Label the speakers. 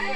Speaker 1: you